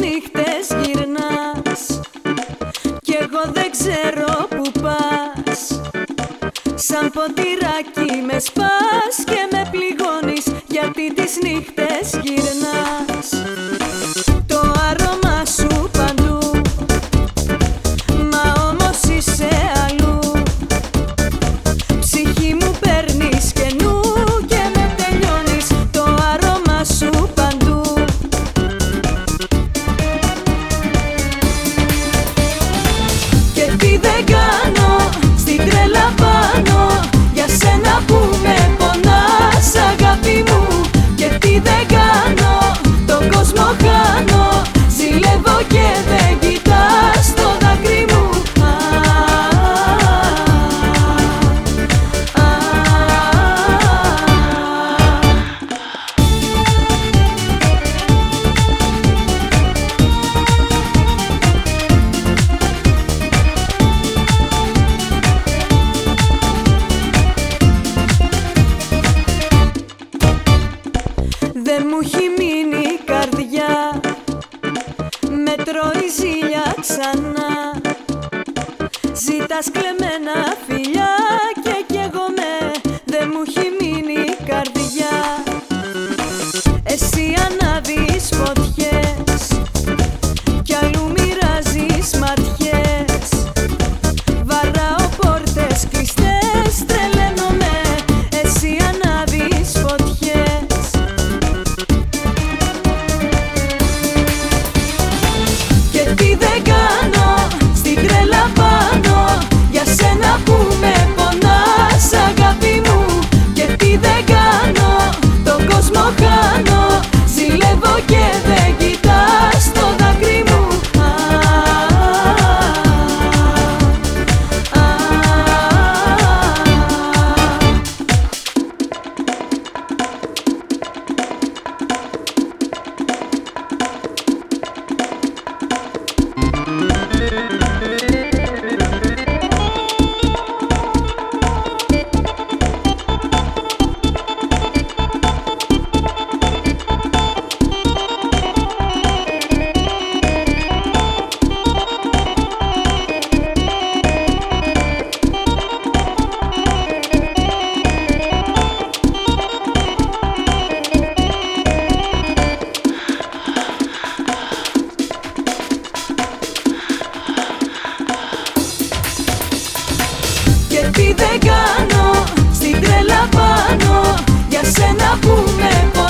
νύχτες γυρνάς. Κι εγώ δεν ξέρω που πας. Σαν ποτηράκι με σπάς και με πληγώνεις Γιατί τις νύχτες be the girl. τρώει ζήλια ξανά. Ζητάς κλεμμένα φιλιά be there. Ό,τι δεν κάνω, στην τρέλα πάνω Για σένα που με